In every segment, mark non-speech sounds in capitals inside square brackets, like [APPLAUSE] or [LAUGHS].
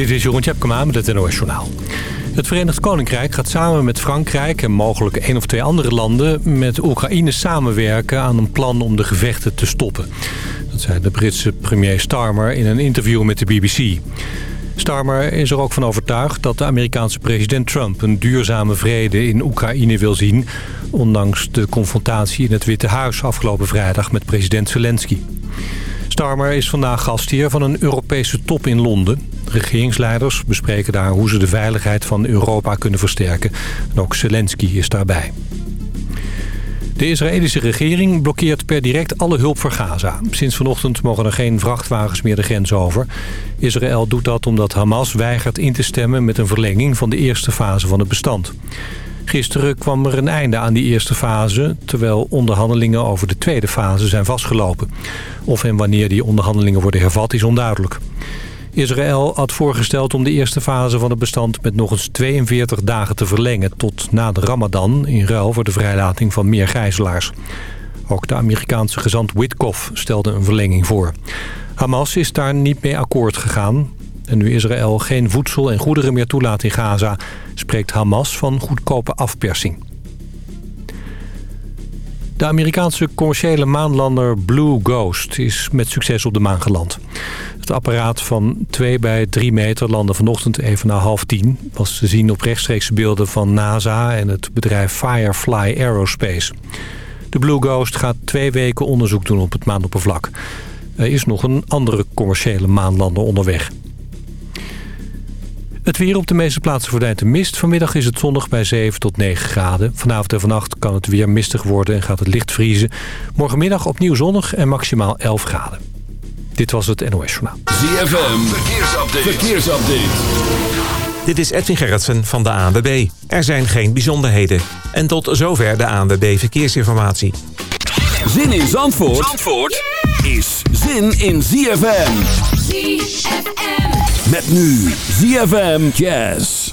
Dit is Jeroen Tjepkema met het NOS Journaal. Het Verenigd Koninkrijk gaat samen met Frankrijk en mogelijk één of twee andere landen... met Oekraïne samenwerken aan een plan om de gevechten te stoppen. Dat zei de Britse premier Starmer in een interview met de BBC. Starmer is er ook van overtuigd dat de Amerikaanse president Trump... een duurzame vrede in Oekraïne wil zien... ondanks de confrontatie in het Witte Huis afgelopen vrijdag met president Zelensky. Starmer is vandaag gastheer van een Europese top in Londen. Regeringsleiders bespreken daar hoe ze de veiligheid van Europa kunnen versterken. En ook Zelensky is daarbij. De Israëlische regering blokkeert per direct alle hulp voor Gaza. Sinds vanochtend mogen er geen vrachtwagens meer de grens over. Israël doet dat omdat Hamas weigert in te stemmen met een verlenging van de eerste fase van het bestand. Gisteren kwam er een einde aan die eerste fase... terwijl onderhandelingen over de tweede fase zijn vastgelopen. Of en wanneer die onderhandelingen worden hervat is onduidelijk. Israël had voorgesteld om de eerste fase van het bestand met nog eens 42 dagen te verlengen tot na de ramadan... in ruil voor de vrijlating van meer gijzelaars. Ook de Amerikaanse gezant Witkoff stelde een verlenging voor. Hamas is daar niet mee akkoord gegaan. En nu Israël geen voedsel en goederen meer toelaat in Gaza... spreekt Hamas van goedkope afpersing. De Amerikaanse commerciële maanlander Blue Ghost is met succes op de maan geland. Het apparaat van 2 bij 3 meter landde vanochtend even na half tien. Was te zien op rechtstreekse beelden van NASA en het bedrijf Firefly Aerospace. De Blue Ghost gaat twee weken onderzoek doen op het maanoppervlak. Er is nog een andere commerciële maanlander onderweg. Het weer op de meeste plaatsen verdwijnt de mist. Vanmiddag is het zonnig bij 7 tot 9 graden. Vanavond en vannacht kan het weer mistig worden en gaat het licht vriezen. Morgenmiddag opnieuw zonnig en maximaal 11 graden. Dit was het NOS Journaal. ZFM, verkeersupdate. verkeersupdate. Dit is Edwin Gerritsen van de ANWB. Er zijn geen bijzonderheden. En tot zover de ANWB Verkeersinformatie. Zin in Zandvoort, Zandvoort is zin in ZFM. ZFM. Met nu ZFM Jazz.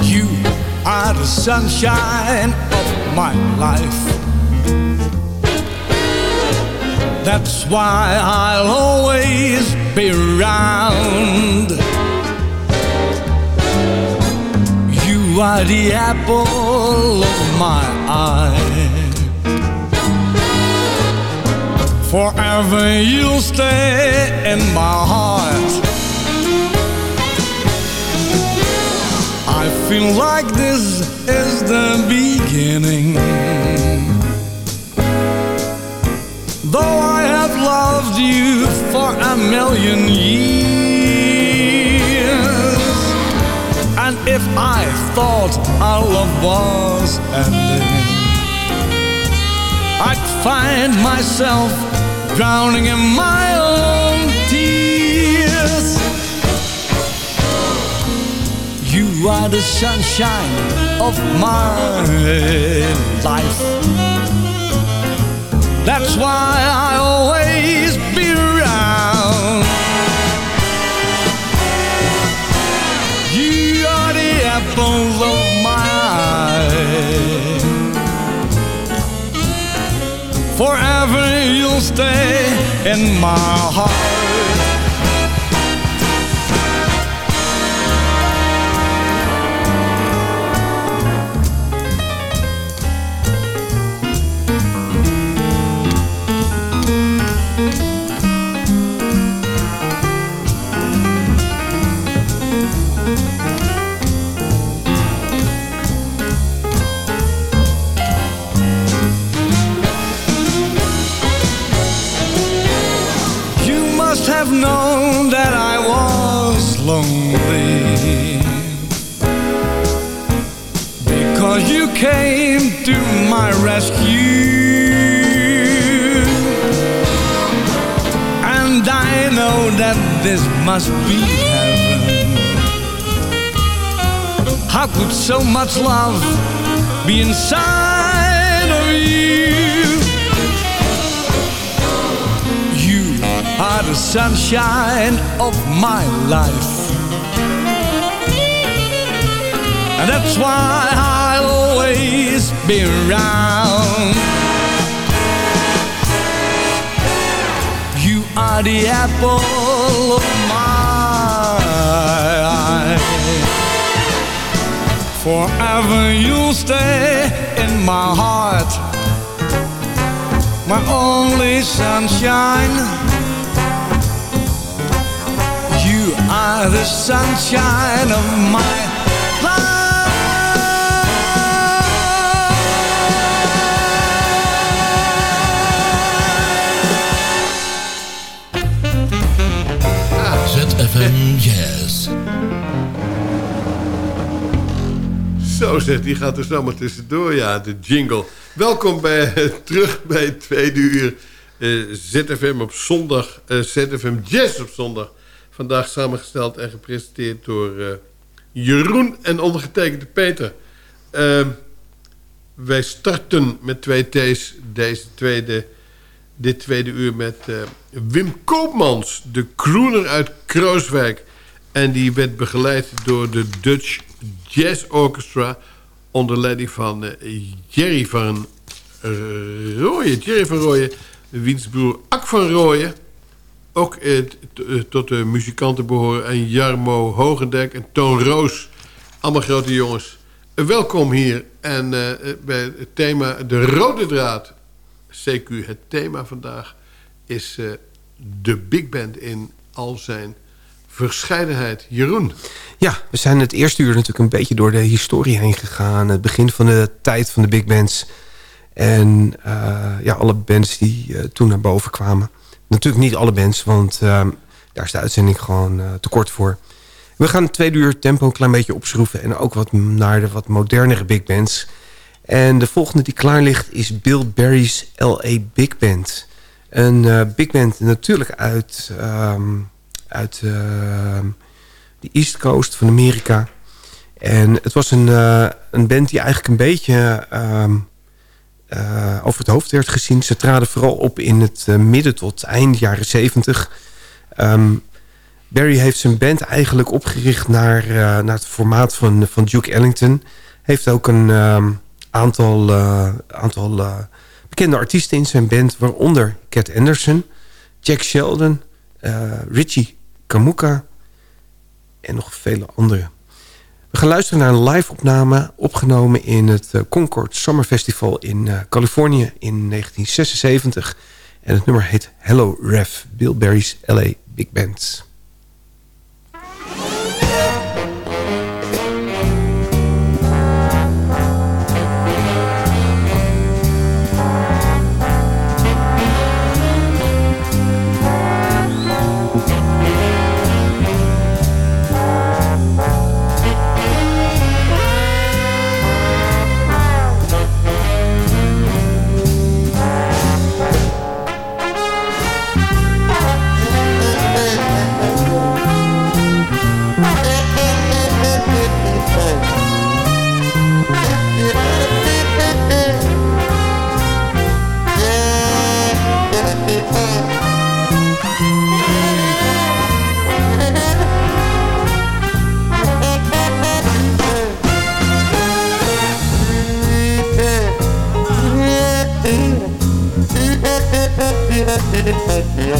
You are the sunshine of my life. That's why I'll always be around. You are the apple of my eye. Forever you'll stay in my heart. I feel like this is the beginning. Though I have loved you for a million years And if I thought our love was ending. I'd find myself drowning in my own tears. You are the sunshine of my life. That's why I Stay in my heart. This must be heaven How could so much love be inside of you? You are the sunshine of my life And that's why I'll always be around. You are the apple of my eye. Forever you'll stay in my heart. My only sunshine. You are the sunshine of my Die gaat er zomaar tussendoor, ja, de jingle. Welkom bij, terug bij het tweede uur eh, ZFM op zondag, eh, ZFM Jazz op zondag. Vandaag samengesteld en gepresenteerd door eh, Jeroen en ondergetekende Peter. Ehm, wij starten met twee T's deze tweede, dit tweede uur met eh, Wim Koopmans, de crooner uit Krooswijk. En die werd begeleid door de Dutch Jazz Orchestra onder leiding van eh, Jerry van Rooyen. Jerry van Rooyen, wiens broer Ak van Rooyen ook eh, eh, tot de muzikanten behoren. En Jarmo Hogendijk en Toon Roos. Allemaal grote jongens. Welkom hier. En bij het thema De Rode Draad. CQ, het thema vandaag is de big band in al zijn verscheidenheid. Jeroen. Ja, we zijn het eerste uur natuurlijk een beetje door de historie heen gegaan. Het begin van de tijd van de big bands. En eh, ja, alle bands die eh, toen naar boven kwamen. Natuurlijk niet alle bands, want eh, daar is de uitzending gewoon te kort voor. We gaan het tweede uur tempo een klein beetje opschroeven. En ook wat naar de wat modernere big bands. En de volgende die klaar ligt is Bill Berry's L.A. Big Band. Een big band natuurlijk uit, ehm, uit ehm, de East Coast van Amerika. En het was een, eh, een band die eigenlijk een beetje ehm, eh, over het hoofd werd gezien. Ze traden vooral op in het eh, midden tot eind jaren zeventig. Ehm, Barry heeft zijn band eigenlijk opgericht naar, naar het formaat van, van Duke Ellington. Heeft ook een aantal, aantal bekende artiesten in zijn band. Waaronder Cat Anderson, Jack Sheldon, Richie Kamuka en nog vele anderen. We gaan luisteren naar een live-opname opgenomen in het eh, Concord Summer Festival in eh, Californië in 1976. En het nummer heet Hello Ref, Bill Berry's LA Big Band. Ja.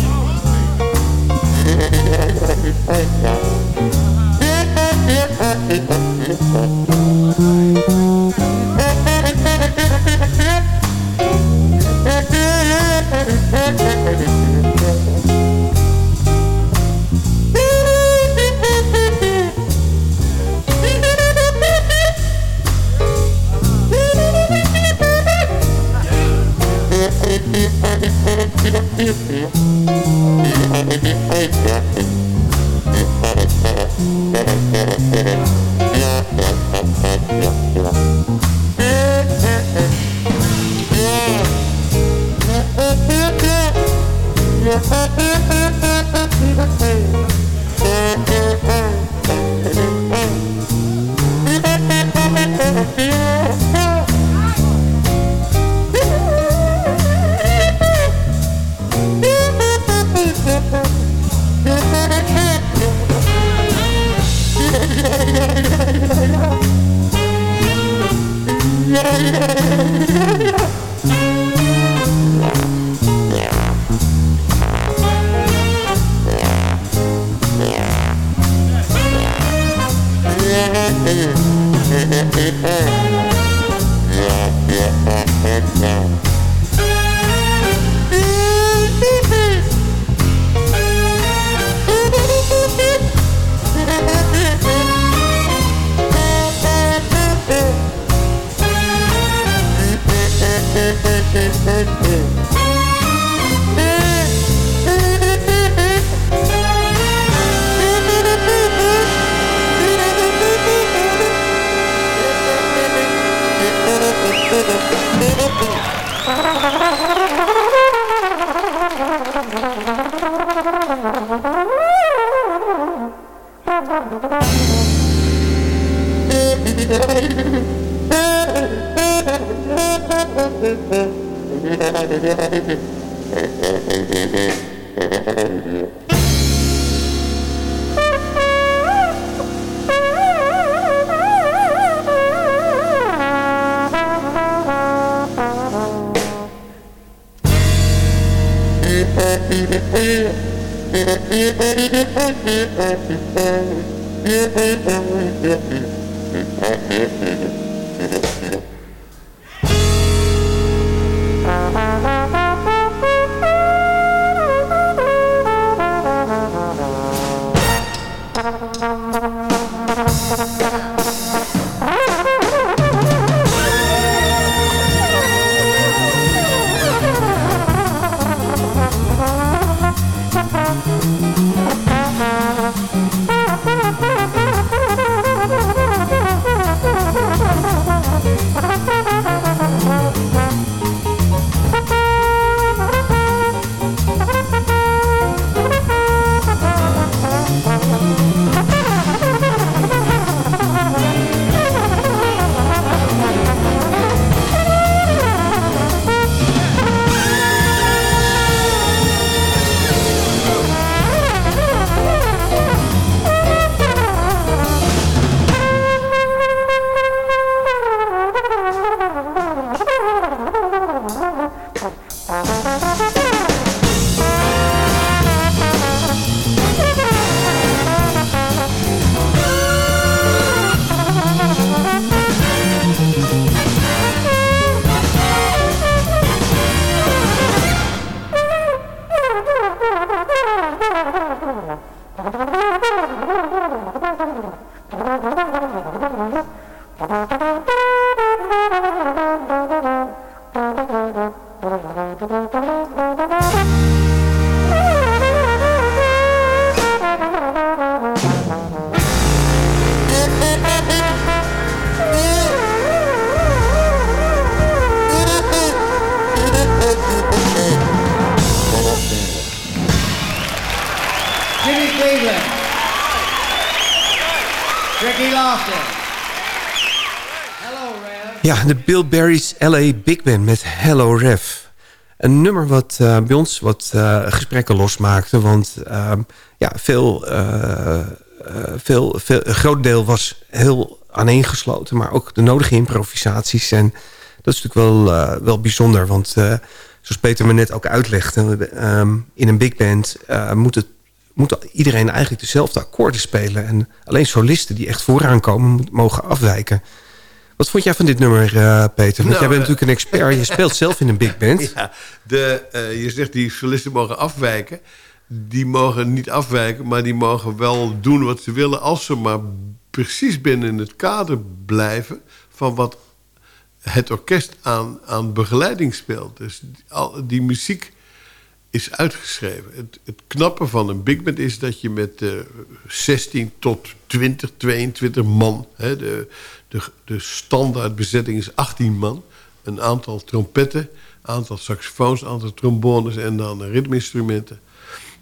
Yeah. Thank you. Ja, de Bill Barry's LA Big Band met Hello Rev. Een nummer wat eh, bij ons wat eh, gesprekken losmaakte. Want ehm, ja, veel, eh, veel, veel, een groot deel was heel aaneengesloten. Maar ook de nodige improvisaties. En dat is natuurlijk wel, wel bijzonder. Want zoals Peter me net ook uitlegde... ehm, in een big band moet, het, moet iedereen eigenlijk dezelfde akkoorden spelen. En alleen solisten die echt vooraan komen... mogen afwijken. Wat vond jij van dit nummer, eh, Peter? Want Nou, jij bent eh, natuurlijk een expert. Je speelt zelf in een big band. [LAUGHS] Ja, de, eh, je zegt die solisten mogen afwijken. Die mogen niet afwijken, maar die mogen wel doen wat ze willen... als ze maar precies binnen het kader blijven... van wat het orkest aan, aan begeleiding speelt. Dus die, al, die muziek is uitgeschreven. Het, het knappe van een big band is dat je met eh 16 tot 20, 22 man... Hè, de, de, de standaardbezetting is 18 man... een aantal trompetten, aantal saxofoons, aantal trombones... en dan ritmeinstrumenten.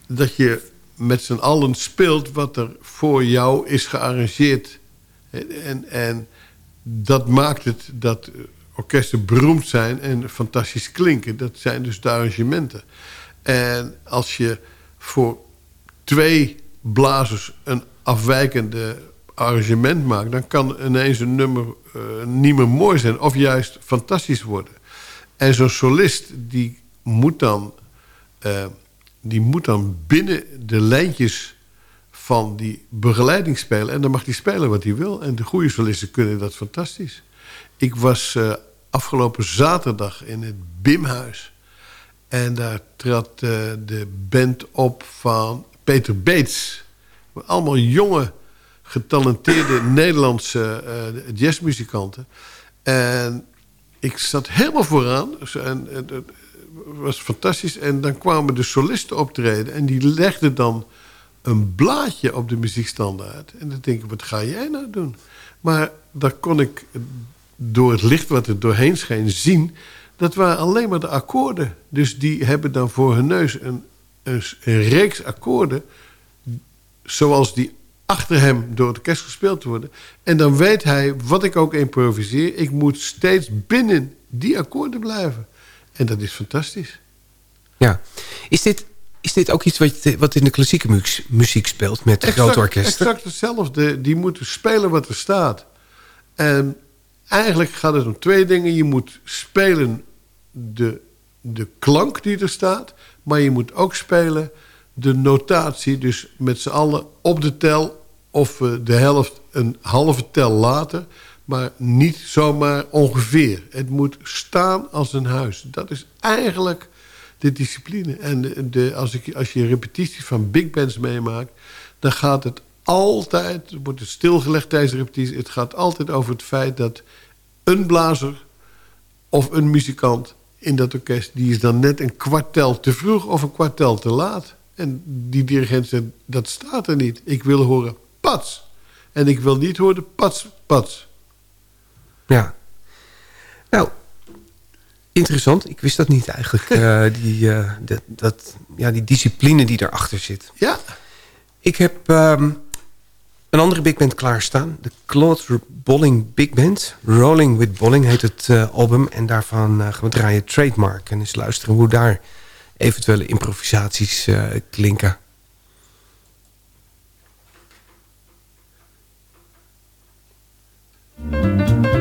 Dat je met z'n allen speelt wat er voor jou is gearrangeerd. En, en dat maakt het dat orkesten beroemd zijn en fantastisch klinken. Dat zijn dus de arrangementen. En als je voor twee blazers een afwijkende arrangement maakt... dan kan ineens een nummer eh, niet meer mooi zijn of juist fantastisch worden. En zo'n solist die moet dan, eh, die moet dan binnen de lijntjes van die begeleiding spelen. En dan mag hij spelen wat hij wil. En de goede solisten kunnen dat fantastisch. Ik was eh, afgelopen zaterdag in het Bimhuis. En daar trad de band op van Peter Beets. Allemaal jonge, getalenteerde Nederlandse uh, jazzmuzikanten. En ik zat helemaal vooraan. En, het was fantastisch. En dan kwamen de solisten optreden. En die legden dan een blaadje op de muziekstandaard. En dan denk ik, wat ga jij nou doen? Maar daar kon ik door het licht wat er doorheen scheen zien... dat waren alleen maar de akkoorden. Dus die hebben dan voor hun neus een, een, een reeks akkoorden... zoals die achter hem door het orkest gespeeld worden. En dan weet hij, wat ik ook improviseer... ik moet steeds binnen die akkoorden blijven. En dat is fantastisch. Ja. Is dit, is dit ook iets wat, wat in de klassieke muziek speelt met exact, grote orkesten? Exact hetzelfde. Die moeten spelen wat er staat. En eigenlijk gaat het om twee dingen. Je moet spelen de, de klank die er staat... maar je moet ook spelen de notatie. Dus met z'n allen op de tel of de helft een halve tel later... maar niet zomaar ongeveer. Het moet staan als een huis. Dat is eigenlijk de discipline. En de, als, ik, als je repetities van big bands meemaakt... dan gaat het altijd, wordt het stilgelegd tijdens de repetitie... het gaat altijd over het feit dat een blazer of een muzikant in dat orkest... die is dan net een kwartel te vroeg of een kwartel te laat. En die dirigent zegt, dat staat er niet. Ik wil horen pats. En ik wil niet horen pats, pats. Ja. Nou, interessant. Ik wist dat niet eigenlijk. uh, [LAUGHS] die, uh, dat, dat, ja, die discipline die erachter zit. Ja. Ik heb um, een andere big band klaarstaan. De Claude Bolling Big Band. Rolling with Bolling heet het uh, album. En daarvan gaan we draaien Trademark. En eens luisteren hoe daar eventuele improvisaties klinken. Música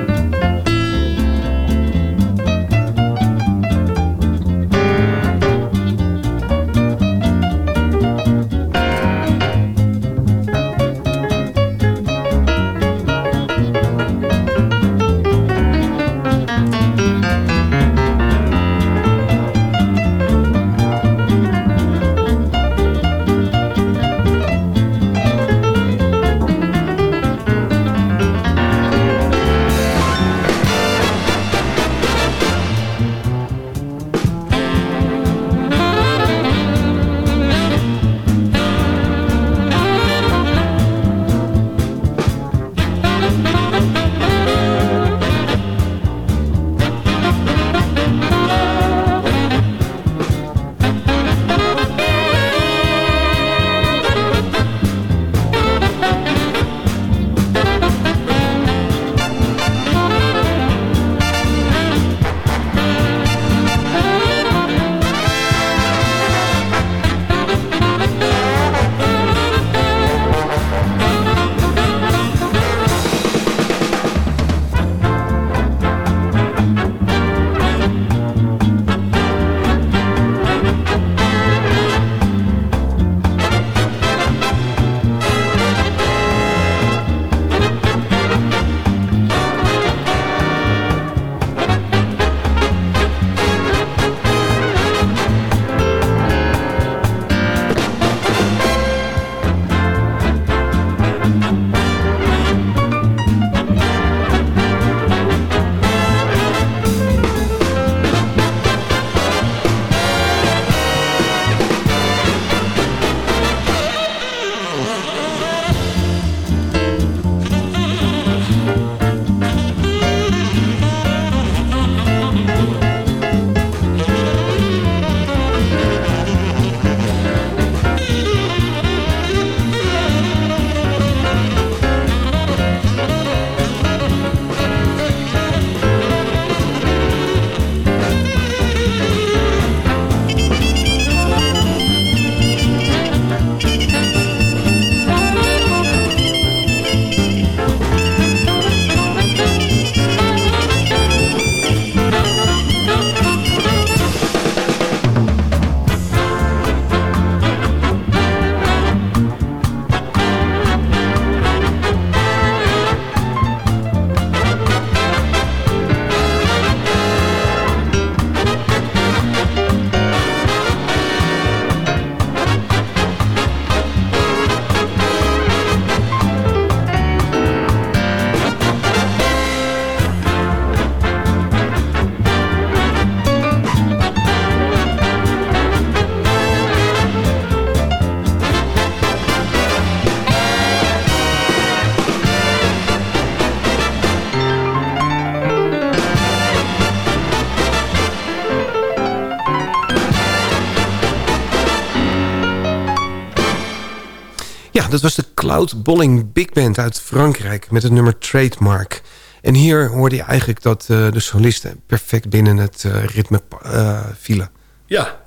dat was de Cloud Bolling Big Band uit Frankrijk met het nummer Trademark. En hier hoorde je eigenlijk dat uh, de solisten perfect binnen het uh, ritme uh, vielen. Ja,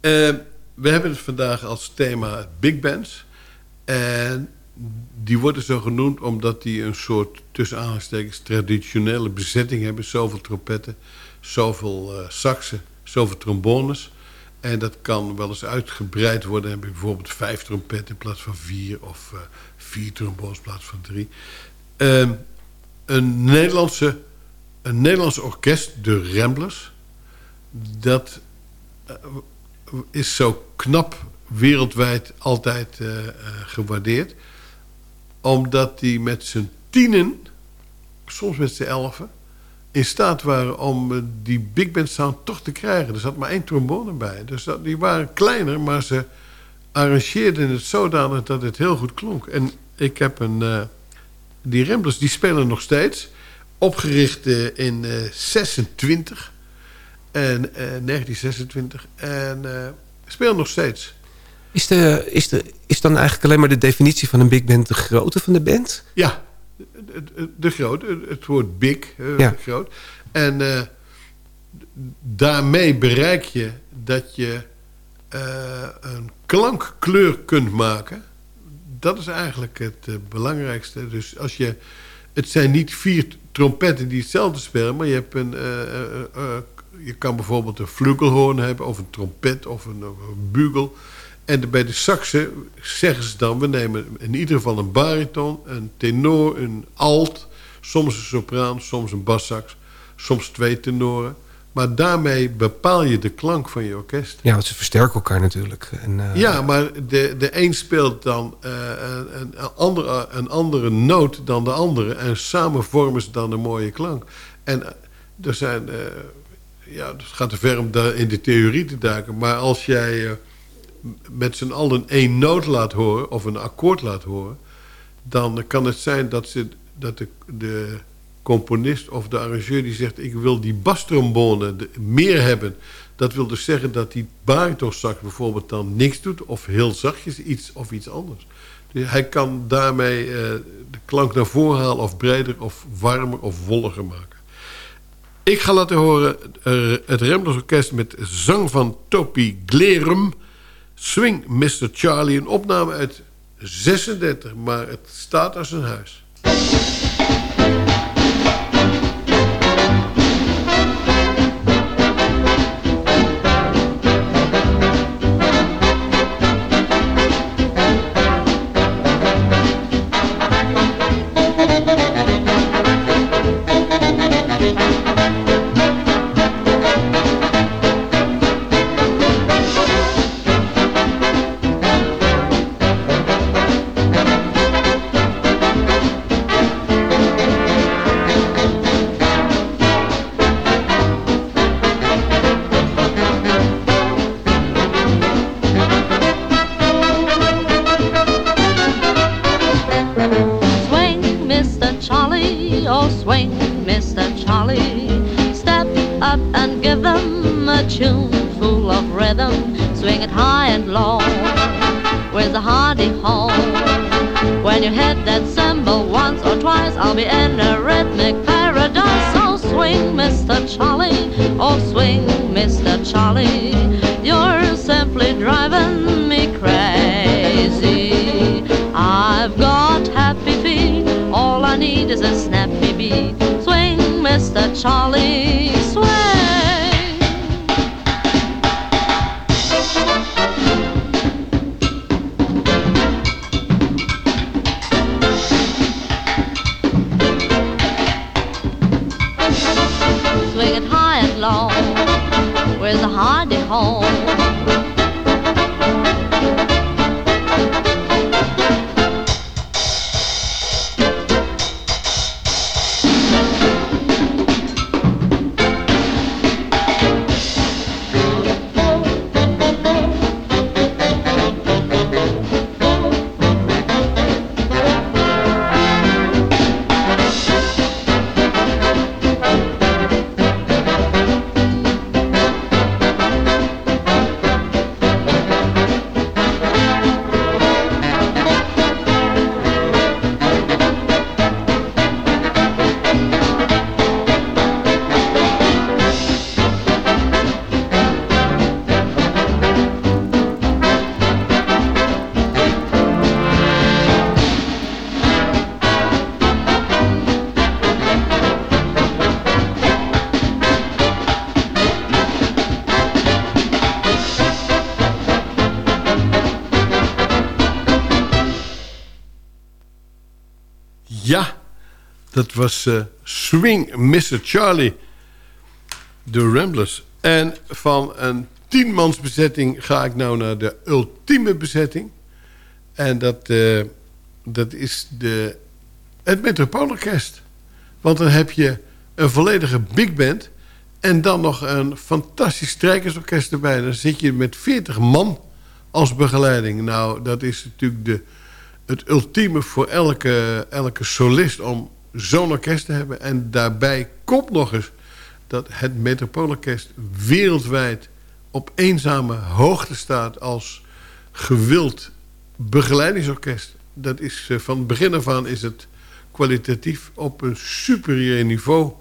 we hebben het vandaag als thema big bands. En die worden zo genoemd omdat die een soort tussen aanhalingstekens traditionele bezetting hebben. Zoveel trompetten, zoveel saxen, zoveel trombones. En dat kan wel eens uitgebreid worden. Heb je bijvoorbeeld vijf trompetten in plaats van vier... of uh, vier trombones in plaats van drie. Uh, een, Nederlandse, een Nederlands orkest, de Ramblers... dat uh, is zo knap wereldwijd altijd uh, gewaardeerd. Omdat die met zijn tienen, soms met z'n elfen in staat waren om eh, die big band sound toch te krijgen. Er zat maar één trombone bij. Dus dat, die waren kleiner, maar ze arrangeerden het zodanig dat het heel goed klonk. En ik heb een... Uh, die Ramblers, die spelen nog steeds. Opgericht uh, in 26. En, 1926. En spelen nog steeds. Is, de, is, de, is dan eigenlijk alleen maar de definitie van een big band de grootte van de band? Ja, de groot, het woord big, groot. En uh, daarmee bereik je dat je uh, een klankkleur kunt maken. Dat is eigenlijk het belangrijkste. Dus als je, het zijn niet vier trompetten die hetzelfde spelen, maar je hebt een, je kan bijvoorbeeld een flugelhoorn hebben, of een trompet, of een, of een bugel. En bij de saxen zeggen ze dan... we nemen in ieder geval een bariton, een tenor, een alt... soms een sopraan, soms een bassax, soms twee tenoren. Maar daarmee bepaal je de klank van je orkest. Ja, want ze versterken elkaar natuurlijk. En, uh... Ja, maar de, de een speelt dan uh, een, andere, een andere noot dan de andere... en samen vormen ze dan een mooie klank. En er zijn... Uh, ja, het gaat te ver om daar in de theorie te duiken... maar als jij met z'n allen één noot laat horen... of een akkoord laat horen... dan kan het zijn dat, ze, dat de, de componist of de arrangeur die zegt... ik wil die bastrombone meer hebben. Dat wil dus zeggen dat die baritonsax bijvoorbeeld dan niks doet... of heel zachtjes iets of iets anders. Dus hij kan daarmee uh, de klank naar voren halen... of breder of warmer of wolliger maken. Ik ga laten horen uh, het Remblers Orkest met zang van Topi Glerum... Swing Mr. Charlie, een opname uit 36, maar het staat als een huis. I'll be in a rhythmic paradise. Oh, swing, Mr. Charlie. Oh, swing, Mr. Charlie. You're simply driving me crazy. I've got happy feet. All I need is a snappy beat. Swing, Mr. Charlie. Dat was eh, Swing Mr. Charlie. De Ramblers. En van een tienmans bezetting ga ik nou naar de ultieme bezetting. En dat, eh, dat is de, het Metropoolorkest. Want dan heb je een volledige big band... en dan nog een fantastisch strijkersorkest erbij. Dan zit je met 40 man als begeleiding. Nou, dat is natuurlijk de, het ultieme voor elke, elke solist... om zo'n orkest te hebben. En daarbij komt nog eens dat het Metropoolorkest wereldwijd op eenzame hoogte staat als gewild begeleidingsorkest. Dat is eh, van het begin af aan is het kwalitatief op een superieur niveau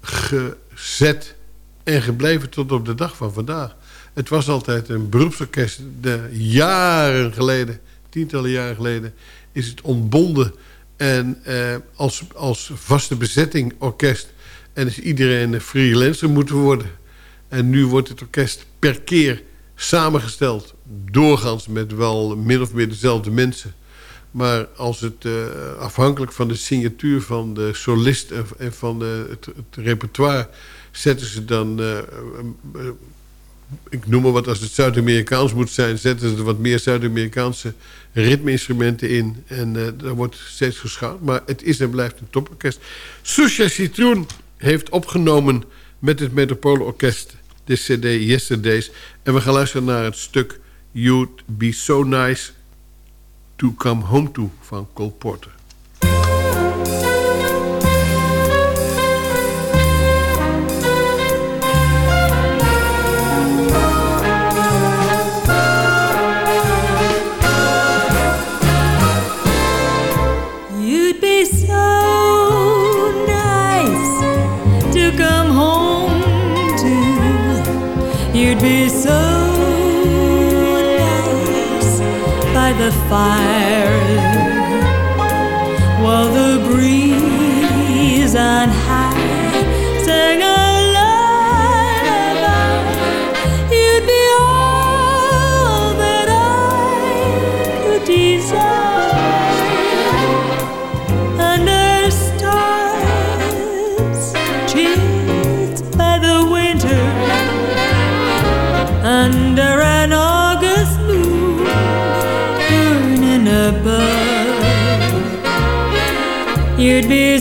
gezet en gebleven tot op de dag van vandaag. Het was altijd een beroepsorkest. De jaren geleden, tientallen jaren geleden, is het ontbonden en eh, als, als vaste bezetting orkest. En is iedereen een freelancer moeten worden. En nu wordt het orkest per keer samengesteld. Doorgaans met wel min of meer dezelfde mensen. Maar als het uh, afhankelijk van de signatuur van de solist en van de, het, het, repertoire... zetten ze dan, uh, ik noem maar wat als het Zuid-Amerikaans moet zijn... zetten ze er wat meer Zuid-Amerikaanse ritmeinstrumenten in. En daar wordt steeds geschaald. Maar het is en blijft een toporkest. Susha Citroen heeft opgenomen met het Metropoolorkest de cd Yesterdays. En we gaan luisteren naar het stuk You'd Be So Nice To Come Home To van Cole Porter. Fire you'd be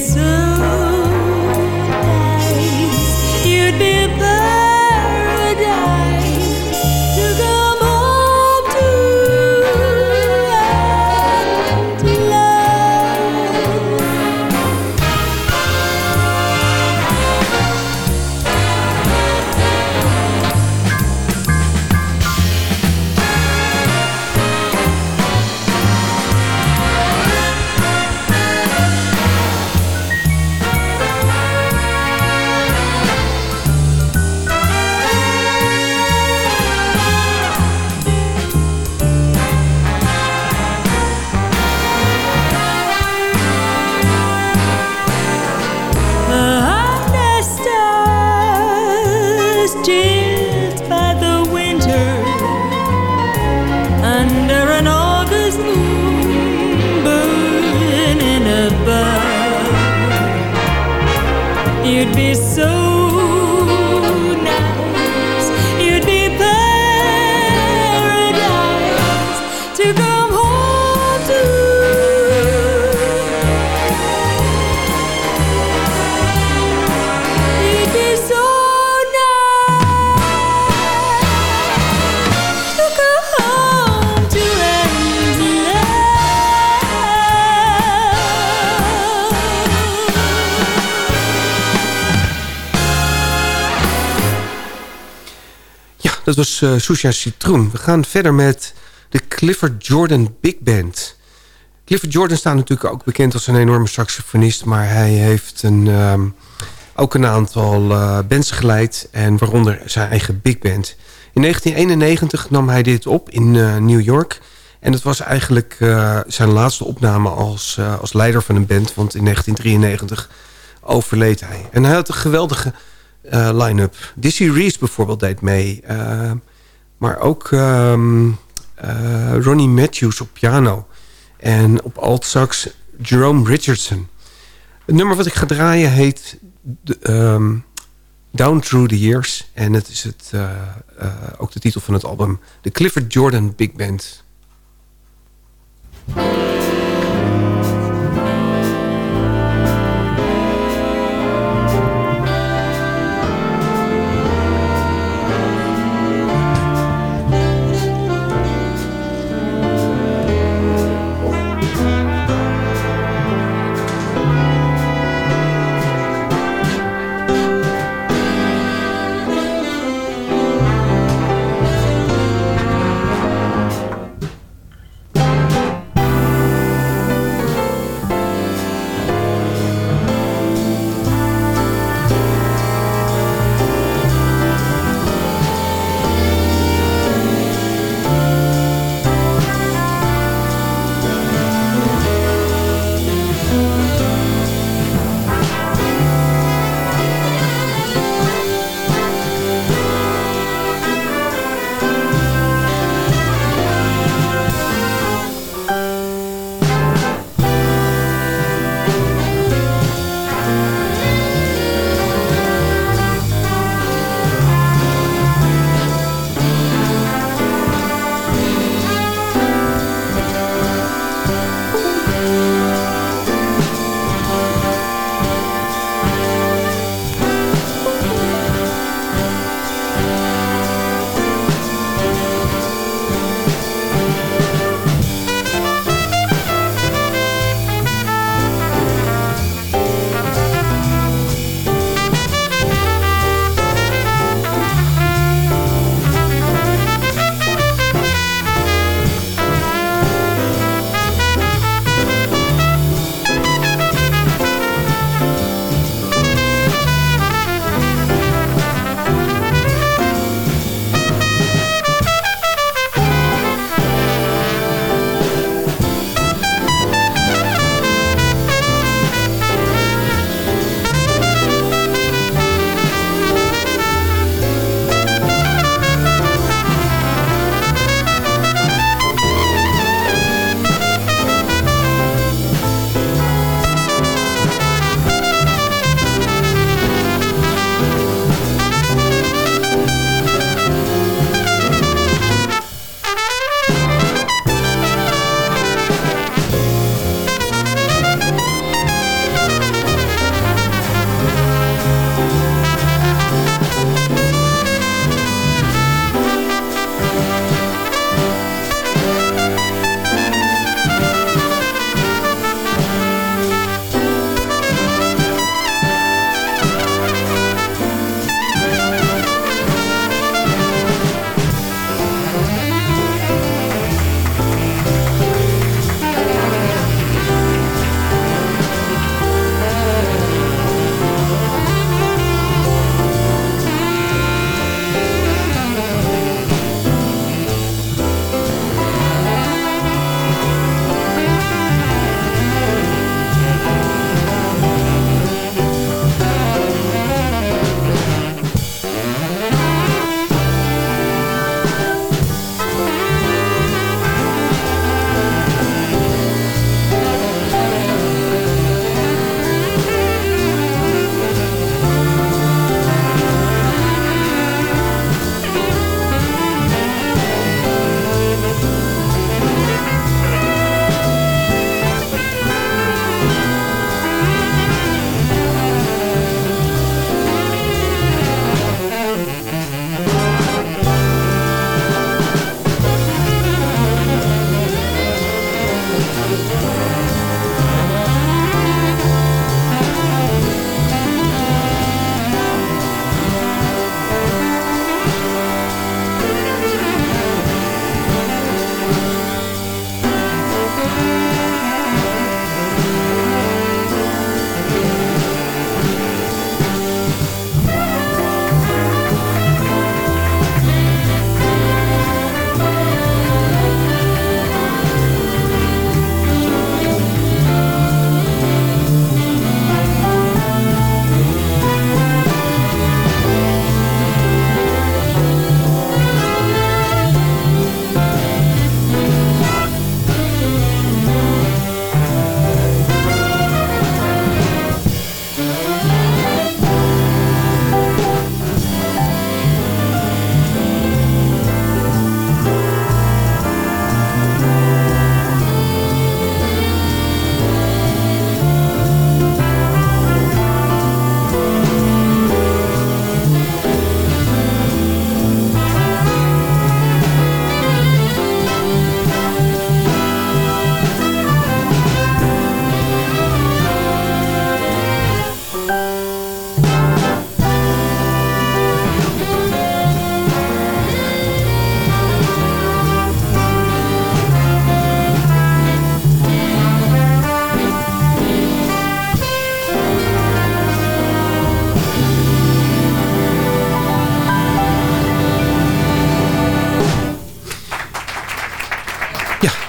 be so dat was uh, Susha Citroen. We gaan verder met de Clifford Jordan Big Band. Clifford Jordan staat natuurlijk ook bekend als een enorme saxofonist... maar hij heeft een, ehm, ook een aantal eh, bands geleid... en waaronder zijn eigen big band. In 1991 nam hij dit op in eh, New York... en het was eigenlijk eh, zijn laatste opname als, eh, als leider van een band... want in 1993 overleed hij. En hij had een geweldige eh, line-up. Dizzy Reese bijvoorbeeld deed mee... eh, maar ook ehm, eh, Ronnie Matthews op piano... En op alt sax Jerome Richardson. Het nummer wat ik ga draaien heet ehm, Down Through the Years. En het is het, eh, eh, ook de titel van het album. De Clifford Jordan Big Band.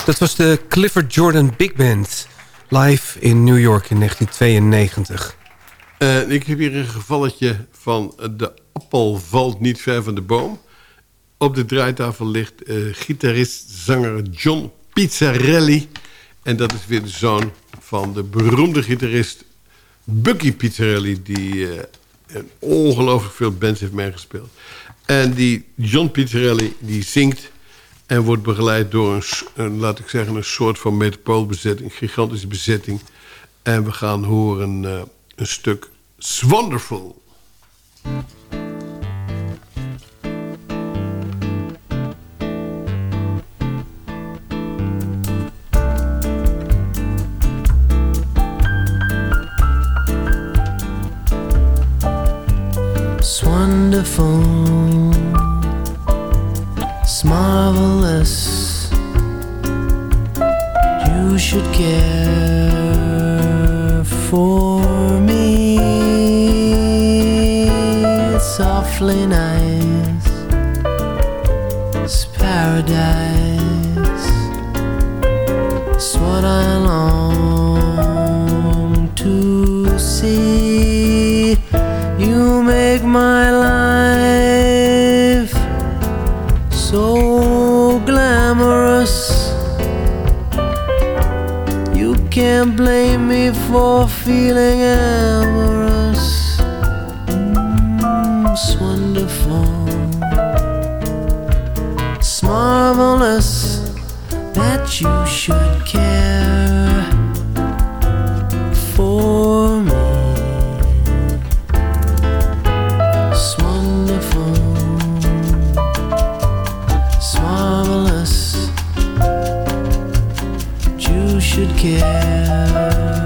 Dat was de Clifford Jordan Big Band. Live in New York in 1992. Uh, ik heb hier een gevalletje van de appel valt niet ver van de boom. Op de draaitafel ligt uh, gitarist-zanger John Pizzarelli. En dat is weer de zoon van de beroemde gitarist Bucky Pizzarelli... die uh, ongelooflijk veel bands heeft meegespeeld. En die John Pizzarelli die zingt en wordt begeleid door een, laat ik zeggen, een soort van metropoolbezetting, gigantische bezetting. En we gaan horen uh, een stuk Wonderful. It's wonderful It's marvelous. You should care for me. It's softly nice. It's paradise can't blame me for feeling amorous. Mm, it's wonderful. It's marvelous that you should care You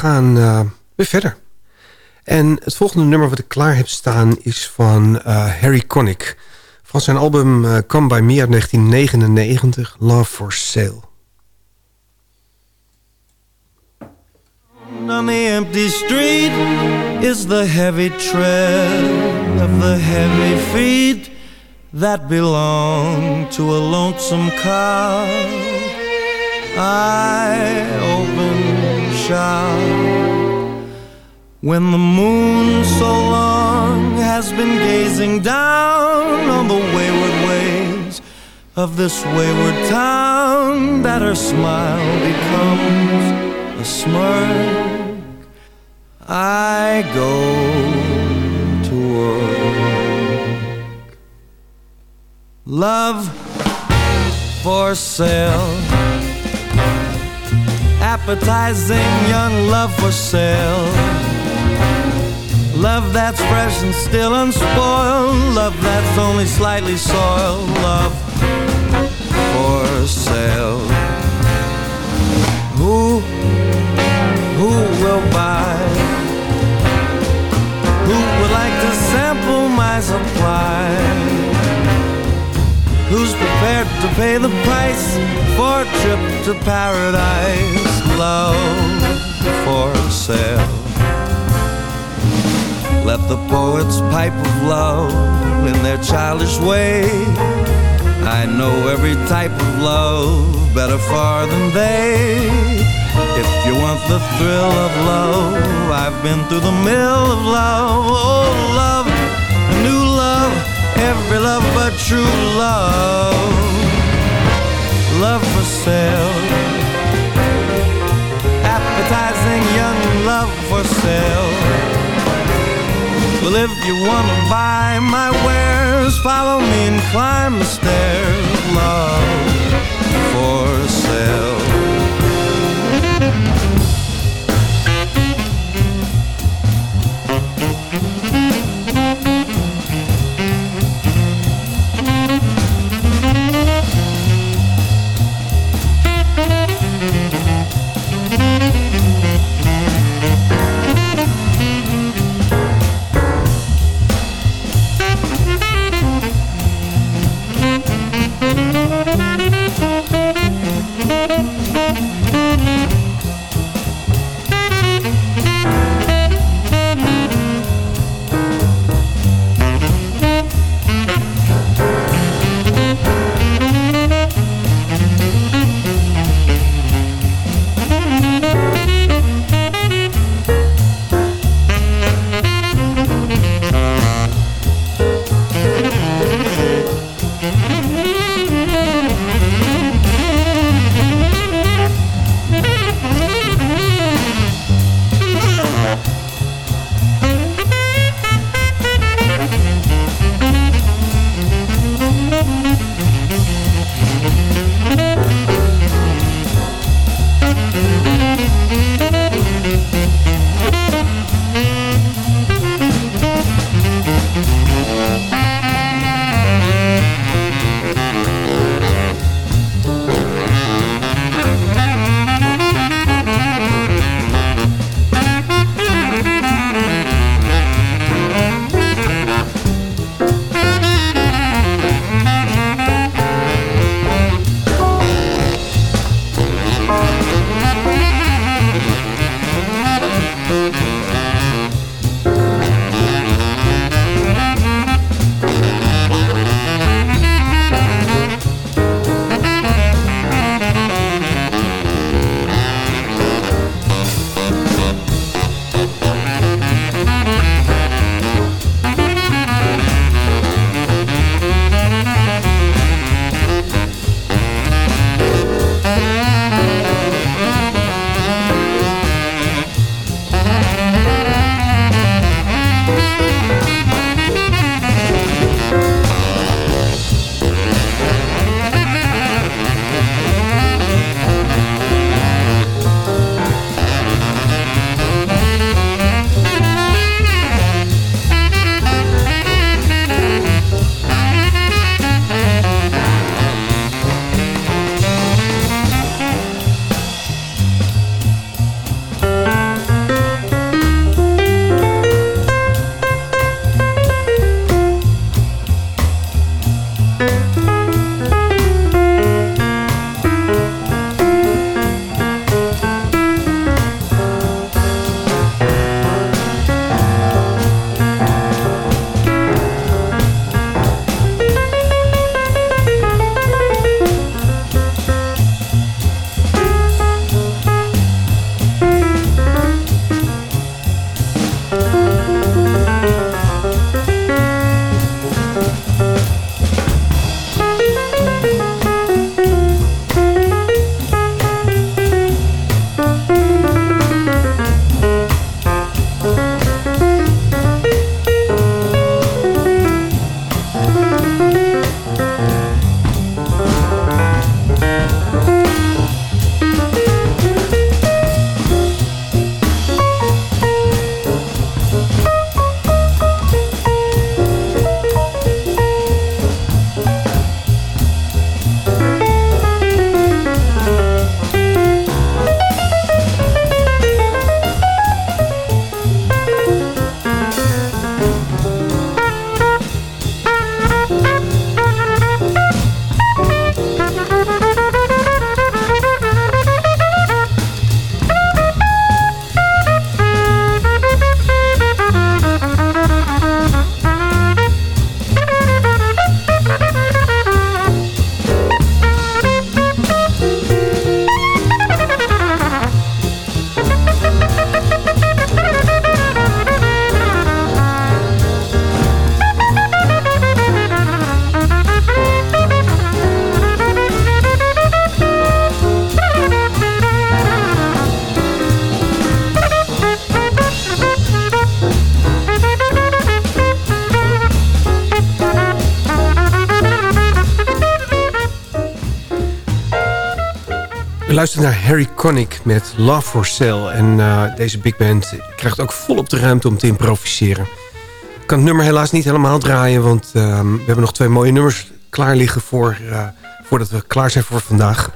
gaan uh, weer verder. En het volgende nummer wat ik klaar heb staan is van uh, Harry Connick. Van zijn album uh, Come By Me uit 1999, Love for Sale. On the empty street is the heavy tread of the heavy feet that belong to a lonesome car. I open shop when the moon so long has been gazing down on the wayward ways of this wayward town that her smile becomes a smirk. I go to work. Love for sale appetizing young love for sale. Love that's fresh and still unspoiled. Love that's only slightly soiled. Love for sale. Who, who will buy? Who would like to sample my supply? Who's prepared to pay the price for a trip to paradise? Love for sale. Let the poets pipe of love in their childish way. I know every type of love better far than they. If you want the thrill of love, I've been through the mill of love. Oh, love, every love but true love. Love for sale. Appetizing young love for sale. Well, if you wanna buy my wares, follow me and climb the stairs. Love for sale. We luisteren naar Harry Connick met Love for Sale. En eh, deze big band krijgt ook volop de ruimte om te improviseren. Ik kan het nummer helaas niet helemaal draaien... want ehm, we hebben nog twee mooie nummers klaar liggen... Voor, eh, voordat we klaar zijn voor vandaag.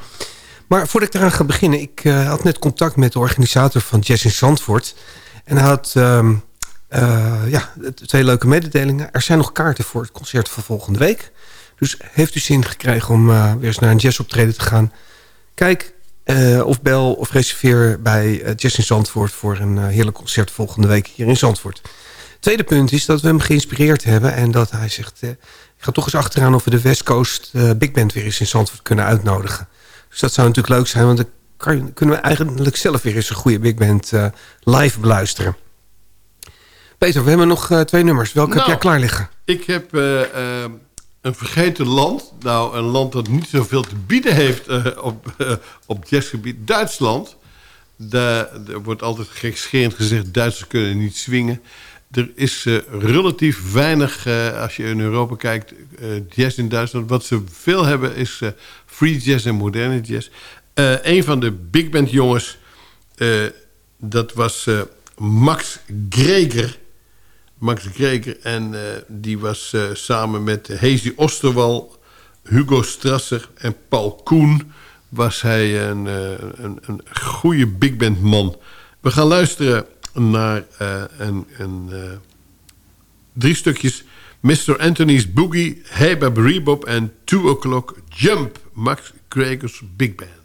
Maar voordat ik eraan ga beginnen... ik eh, had net contact met de organisator van Jazz in Zandvoort. En hij had ehm, ja, twee leuke mededelingen. Er zijn nog kaarten voor het concert van volgende week. Dus heeft u zin gekregen om weer eens naar een jazzoptreden te gaan... Kijk uh, of bel of reserveer bij uh, Jazz in Zandvoort... voor een uh, heerlijk concert volgende week hier in Zandvoort. Tweede punt is dat we hem geïnspireerd hebben... en dat hij zegt, ik ga toch eens achteraan... of we de West Coast Big Band weer eens in Zandvoort kunnen uitnodigen. Dus dat zou natuurlijk leuk zijn... want dan kan, kunnen we eigenlijk zelf weer eens een goede Big Band live beluisteren. Peter, we hebben nog twee nummers. Welke nou, heb jij klaar liggen? Ik heb een vergeten land. Nou, een land dat niet zoveel te bieden heeft uh, op, uh, op jazzgebied. Duitsland. Er wordt altijd gekscherend gezegd... Duitsers kunnen niet swingen. Er is uh, relatief weinig, als je in Europa kijkt... jazz in Duitsland. Wat ze veel hebben is free jazz en moderne jazz. een van de big band jongens... dat was Max Greger... Max Kreker. En uh, die was uh, samen met Hezi Osterwal, Hugo Strasser en Paul Koen... was hij een, uh, een, een goede big band man. We gaan luisteren naar een, drie stukjes... Mr. Anthony's Boogie, Hey Bab Rebop en Two O'Clock Jump. Max Krekers Big Band.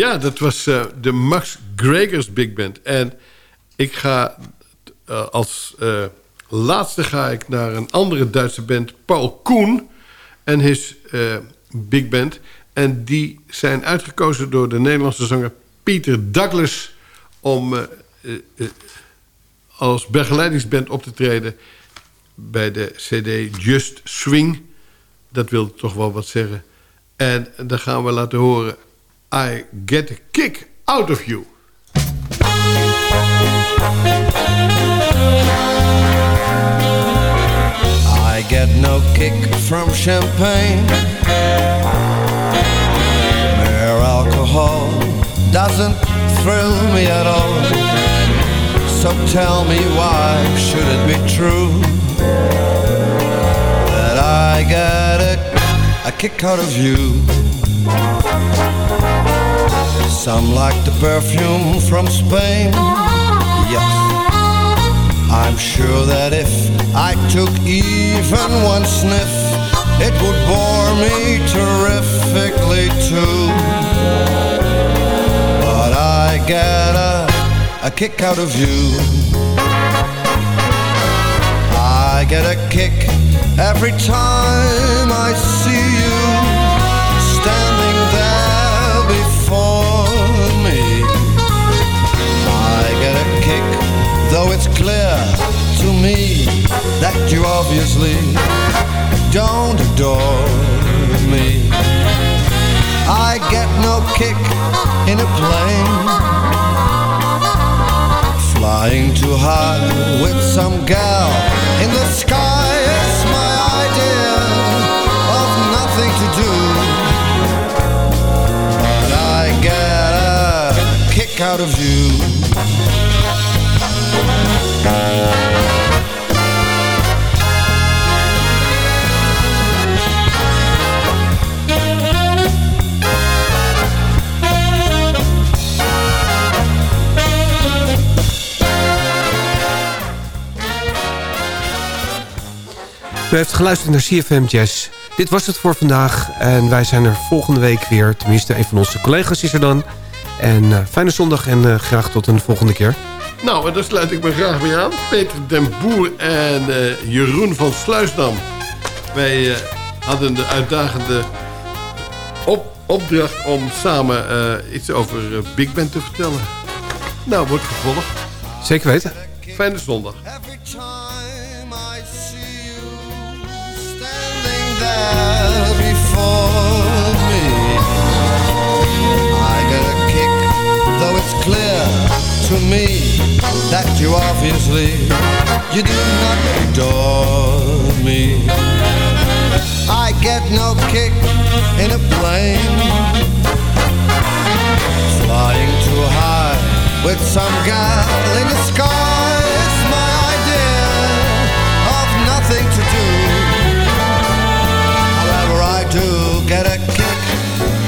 Ja, dat was uh, de Max Gregors Big Band. En ik ga uh, als uh, laatste ga ik naar een andere Duitse band, Paul Koen en his Big Band. En die zijn uitgekozen door de Nederlandse zanger Peter Douglas... om eh, eh, eh, als begeleidingsband op te treden... bij de cd Just Swing. Dat wil toch wel wat zeggen. En dan gaan we laten horen... I get a kick out of you. I get no kick from champagne. Mere alcohol doesn't thrill me at all. So tell me why should it be true that I get a, a kick out of you? Some like the perfume from Spain. Yes. I'm sure that if I took even one sniff, it would bore me terrifically too. But I get a, a kick out of you. I get a kick every time I see you me that you obviously don't adore me. I get no kick in a plane, flying too high with some gal in the sky. My idea of nothing to do, but I get a kick out of you. Heeft geluisterd naar CFM Jazz. Dit was het voor vandaag en wij zijn er volgende week weer. Tenminste, een van onze collega's is er dan. En eh, fijne zondag en eh, graag tot een volgende keer. Nou, en daar sluit ik me graag bij aan. Peter den Boer en eh, Jeroen van Sluisdam. Wij eh, hadden de uitdagende op opdracht om samen eh, iets over Big Ben te vertellen. Nou, wordt vervolgd. Zeker weten. Fijne zondag. Some gal in the sky.